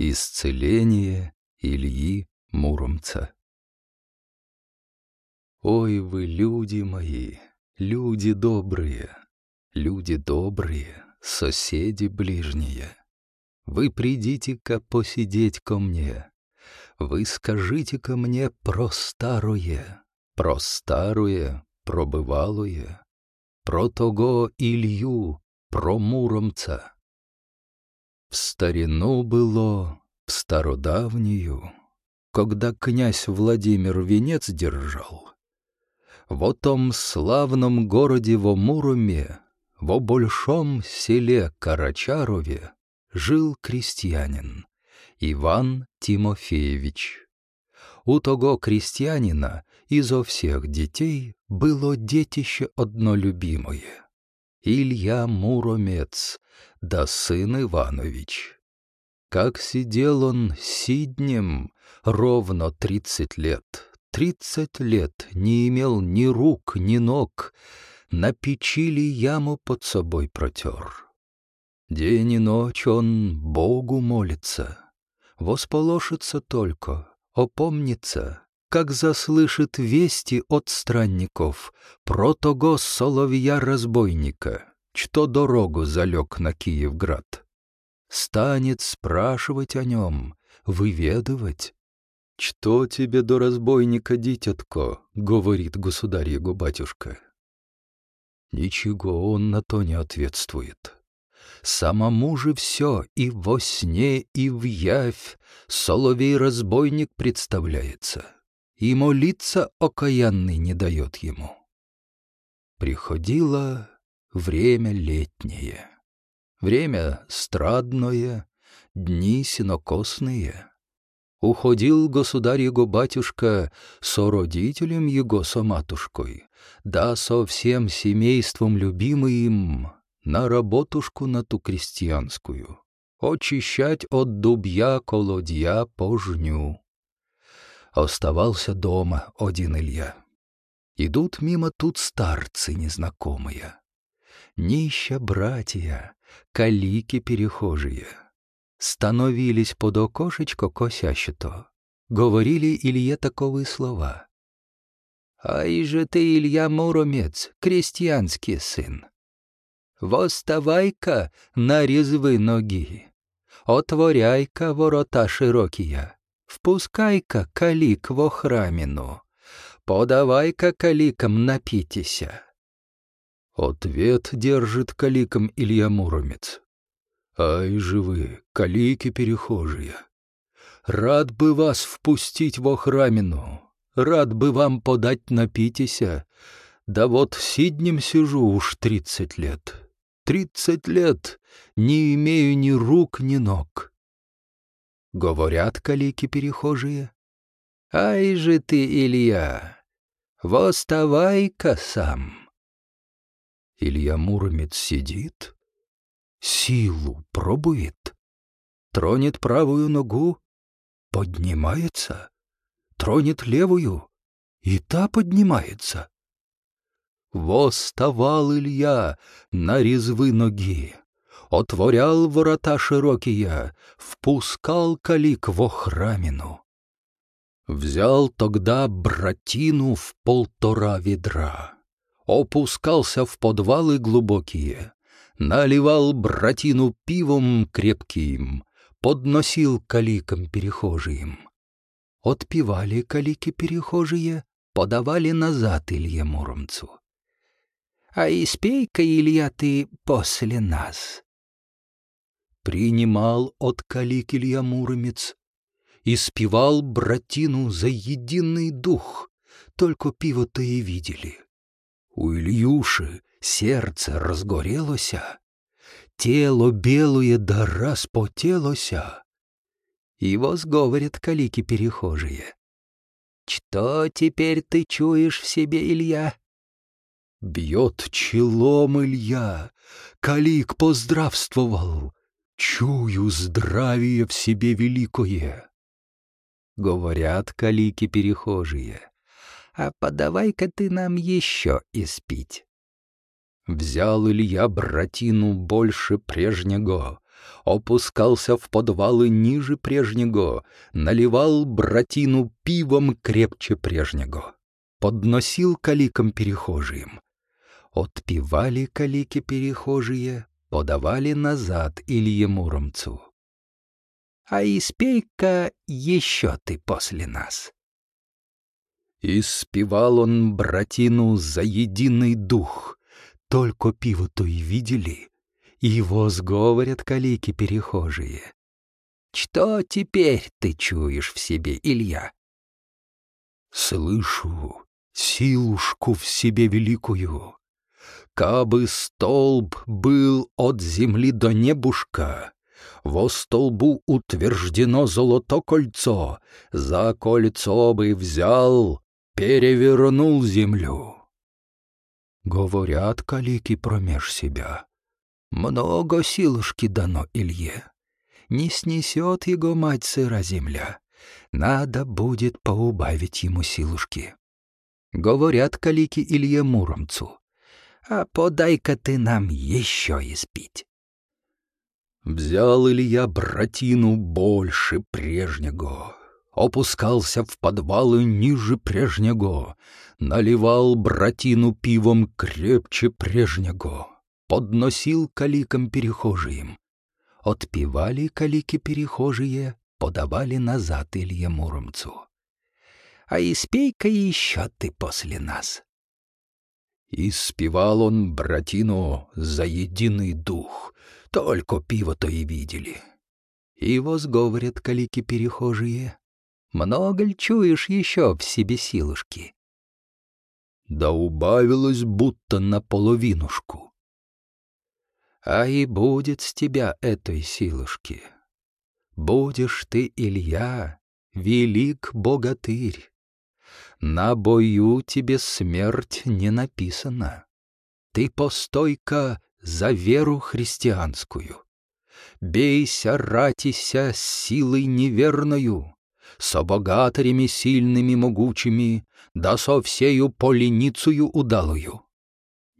Исцеление Ильи Муромца. Ой вы, люди мои, люди добрые, люди добрые, соседи ближние. Вы придите-ка посидеть ко мне, вы скажите-ка мне про старое, про старое, про бывалое, про того Илью, про Муромца. В старину было, в стародавнюю, когда князь Владимир венец держал, в том славном городе во Муроме, во большом селе Карачарове, жил крестьянин Иван Тимофеевич. У того крестьянина изо всех детей было детище одно любимое — Илья Муромец, да сын Иванович. Как сидел он сиднем ровно тридцать лет, тридцать лет не имел ни рук, ни ног, на печи ли яму под собой протер. День и ночь он Богу молится, восполошится только, опомнится, как заслышит вести от странников про того соловья-разбойника, что дорогу залег на Киевград. Станет спрашивать о нем, выведывать. «Что тебе до разбойника, дитятко?» — говорит государь его батюшка. Ничего он на то не ответствует. Самому же все и во сне, и в явь соловей-разбойник представляется, и молиться окаянный не дает ему. Приходило время летнее, время страдное, дни синокосные. Уходил государь его батюшка со родителем его, со матушкой, да со всем семейством любимым на работушку на ту крестьянскую, очищать от дубья колодья пожню. Оставался дома один Илья. Идут мимо тут старцы незнакомые. Нища братья, калики перехожие. Становились под окошечко косяще-то. Говорили Илье таковые слова. «Ай же ты, Илья Муромец, крестьянский сын! Восставай-ка на резвы ноги, отворяй-ка ворота широкие, впускай-ка калик во храмину, подавай-ка каликам напитися». Ответ держит каликом Илья Муромец. «Ай же вы, калики перехожие! Рад бы вас впустить во храмину, рад бы вам подать напитися, да вот сиднем сижу уж тридцать лет. Тридцать лет не имею ни рук, ни ног». Говорят калики перехожие. «Ай же ты, Илья, восставай-ка сам!» Илья Муромец сидит, силу пробует, тронет правую ногу, поднимается, тронет левую, и та поднимается. Восставал Илья на резвы ноги, отворял ворота широкие, впускал калик во храмину. Взял тогда братину в полтора ведра опускался в подвалы глубокие, наливал братину пивом крепким, подносил каликам перехожим. Отпивали калики перехожие, подавали назад Илье Муромцу. «А испей-ка, Илья, ты после нас!» Принимал от калик Илья Муромец, испевал братину за единый дух, только пиво-то и видели. У Ильюши серце разгорелося, тело белое да распотелося. И возговорят калики перехожие. «Что теперь ты чуешь в себе, Илья?» Бьет челом Илья, калик поздравствовал. Чую здравие в себе великое. Говорят калики перехожие а подавай-ка ты нам еще испить. Взял Илья братину больше прежнего, опускался в подвалы ниже прежнего, наливал братину пивом крепче прежнего, подносил каликам перехожим. Отпивали калики перехожие, подавали назад Илье Муромцу. «А испей-ка еще ты после нас». И спевал он братину за единый дух, только пиво-то и видели, и его сговорят калики перехожие. Что теперь ты чуешь в себе, Илья? Слышу силушку в себе великую. Кабы столб был от земли до небушка, во столбу утверждено золото кольцо, за кольцо бы взял, перевернул землю. Говорят калики промеж себя. Много силушки дано Илье. Не снесет его мать сыра земля. Надо будет поубавить ему силушки. Говорят калики Илье Муромцу. А подай-ка ты нам еще испить. Взял Илья братину больше прежнего, опускался в подвалы ниже прежнего, наливал братину пивом крепче прежнего подносил каликам перехожим. Отпевали калики перехожие, подавали назад Илье Муромцу. А испей-ка еще ты после нас. И спевал он братину за единый дух, только пиво-то и видели. И возговорят калики перехожие. Много ль чуешь еще в себе силушки? Да убавилось будто наполовинушку а и будет с тебя этой силушки. Будешь ты, Илья, велик богатырь. На бою тебе смерть не написана. Ты постойка за веру христианскую. Бейся, ратися с силой неверною, со богатырями сильными могучими, да со всею поленицею удалую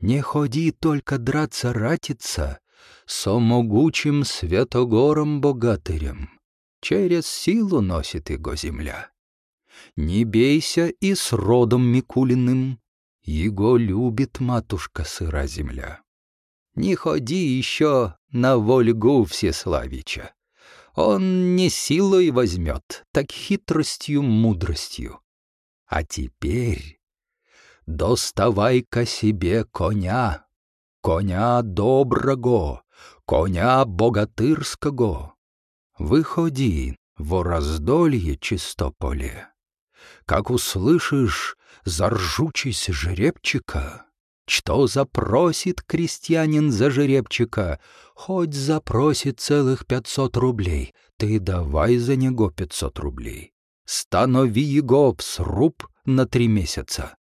не ходи только драться ратиться со могучим святогором богатырем. Через силу носит его земля. Не бейся и с родом Микулиным, его любит матушка сыра земля. Не ходи еще на Вольгу Всеславича. Он не силой возьмет, так хитростью, мудростью. А теперь доставай-ка себе коня, коня доброго, коня богатырского. Выходи в раздолье чистополе. Как услышишь заржучись жеребчика, что запросит крестьянин за жеребчика, хоть запросит целых пятьсот рублей, ты давай за него пятьсот рублей. Станови его в сруб на три месяца,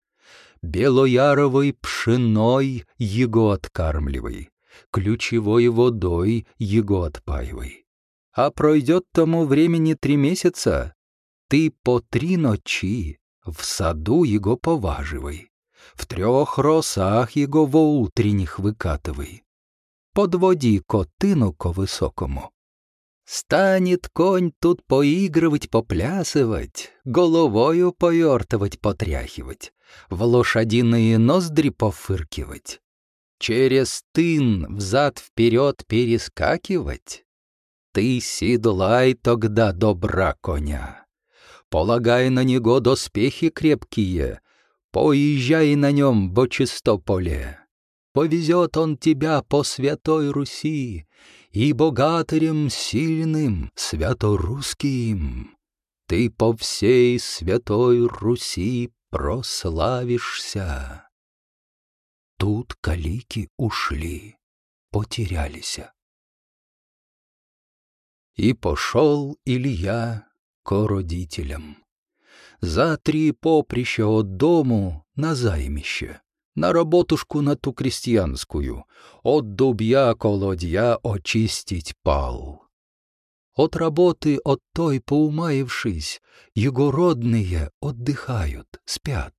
белояровой пшеной его откармливай, ключевой водой его отпаивай. А пройдет тому времени три месяца, ты по три ночи в саду его поваживай, в трех росах его во утренних выкатывай. Подводи котыну ко высокому. Станет конь тут поигрывать, поплясывать, головою повертывать, потряхивать в лошадиные ноздри пофыркивать, через тын взад-вперед перескакивать? Ты седлай тогда добра коня, полагай на него доспехи крепкие, поезжай на нем во чистополе. Повезет он тебя по святой Руси и богатырем сильным святорусским. Ты по всей святой Руси прославишься. Тут калики ушли, потерялись. И пошел Илья к родителям. За три поприща от дому на займище, на работушку на ту крестьянскую, от дубья колодья очистить пал. От работы от той поумаившись, его родные отдыхают, спят.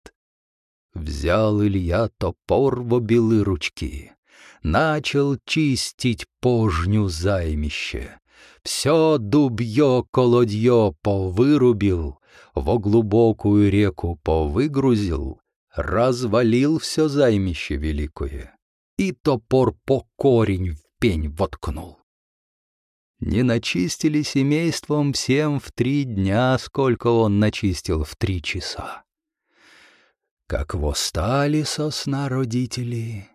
Взял Илья топор в обилы ручки, начал чистить пожню займище. Все дубье колодье повырубил, во глубокую реку повыгрузил, развалил все займище великое и топор по корень в пень воткнул. Не начистили семейством всем в три дня, сколько он начистил в три часа. Как восстали со сна родители,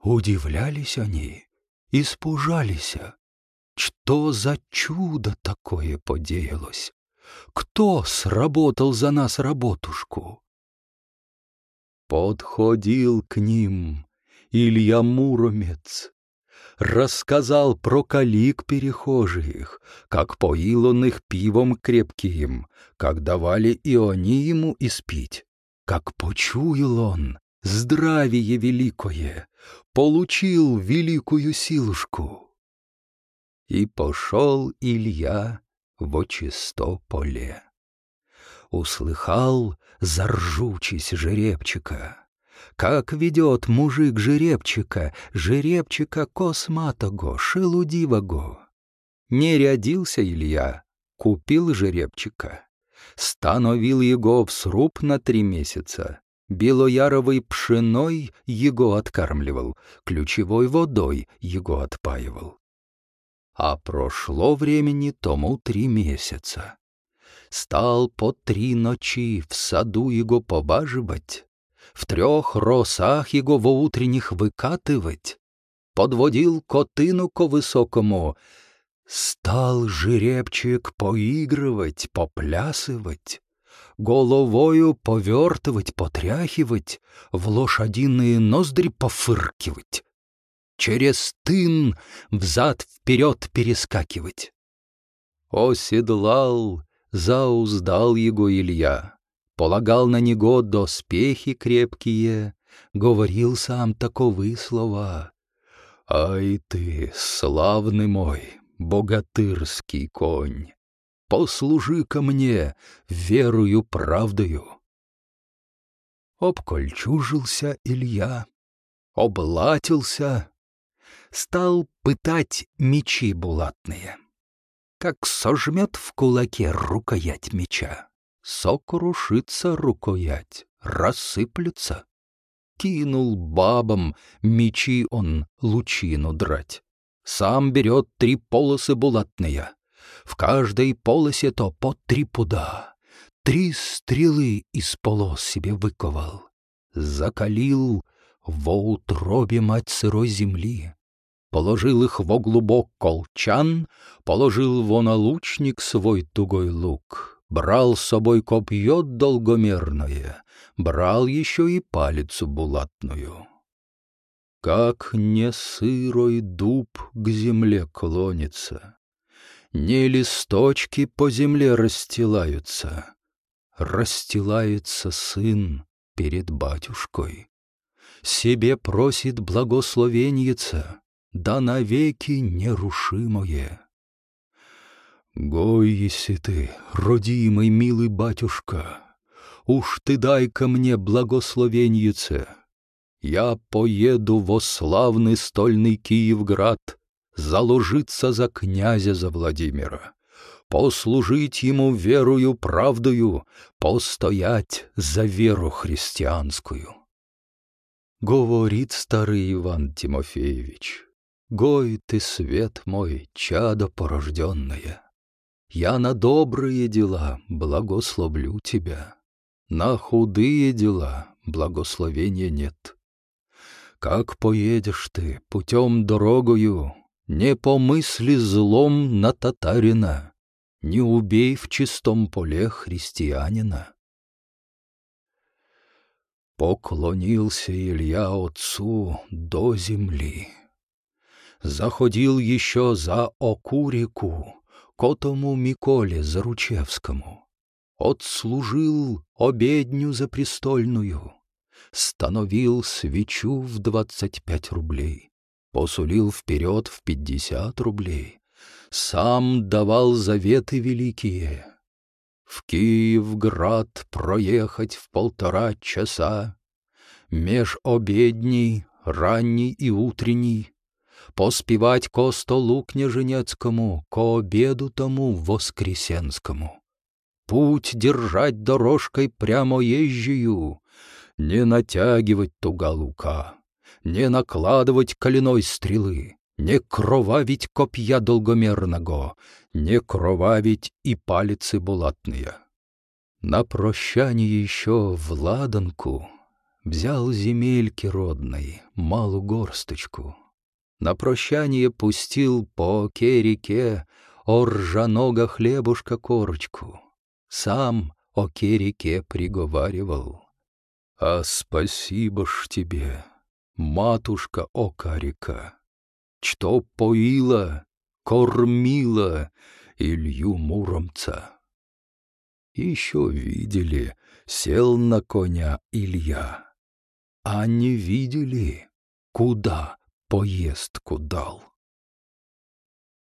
удивлялись они, испужались. Что за чудо такое подеялось? Кто сработал за нас работушку? Подходил к ним Илья Муромец, рассказал про калик перехожих, как поил он их пивом крепким, как давали и они ему испить, как почуял он здравие великое, получил великую силушку. И пошел Илья во чисто поле. Услыхал, заржучись жеребчика, как ведет мужик жеребчика, жеребчика косматого, шелудивого. Не рядился Илья, купил жеребчика, становил его в сруб на три месяца, белояровой пшеной его откармливал, ключевой водой его отпаивал. А прошло времени тому три месяца. Стал по три ночи в саду его побаживать, в трех росах его во утренних выкатывать, подводил котыну ко высокому, стал жеребчик поигрывать, поплясывать, головою повертывать, потряхивать, в лошадиные ноздри пофыркивать через тын взад-вперед перескакивать. Оседлал, зауздал его Илья, полагал на него доспехи крепкие, говорил сам таковы слова. «Ай ты, славный мой, богатырский конь, послужи ко мне верою правдою». Обкольчужился Илья, облатился, стал пытать мечи булатные. Как сожмет в кулаке рукоять меча, сокрушится рукоять, рассыплется. Кинул бабам мечи он лучину драть. Сам берет три полосы булатные. В каждой полосе то по три пуда. Три стрелы из полос себе выковал. Закалил во утробе мать сырой земли положил их во глубок колчан, положил во налучник свой тугой лук, брал с собой копье долгомерное, брал еще и палицу булатную. Как не сырой дуб к земле клонится, не листочки по земле расстилаются, расстилается сын перед батюшкой, себе просит благословеньица, да навеки нерушимое. Гой, если ты, родимый милый батюшка, уж ты дай ко мне благословеньице. Я поеду во славный стольный Киевград, заложиться за князя за Владимира, послужить ему верою правдою, постоять за веру христианскую. Говорит старый Иван Тимофеевич, Гой ты, свет мой, чадо порожденное. Я на добрые дела благословлю тебя. На худые дела благословения нет. Как поедешь ты путем дорогою, Не помысли злом на татарина, Не убей в чистом поле христианина. Поклонился Илья отцу до земли заходил еще за Окурику, котому Миколе Заручевскому. Отслужил обедню за престольную, становил свечу в двадцать пять рублей, посулил вперед в пятьдесят рублей, сам давал заветы великие. В Киевград проехать в полтора часа, меж обедней ранний и утренний, поспевать ко столу княженецкому, ко обеду тому воскресенскому. Путь держать дорожкой прямо езжию, не натягивать туга лука, не накладывать коленой стрелы, не кровавить копья долгомерного, не кровавить и палицы булатные. На прощание еще в ладанку взял земельки родной, малу горсточку. На прощание пустил по оке-реке о ржаного хлебушка корочку. Сам оке-реке приговаривал. А спасибо ж тебе, матушка ока-река, что поила, кормила Илью Муромца. Еще видели, сел на коня Илья, а не видели, куда поездку дал.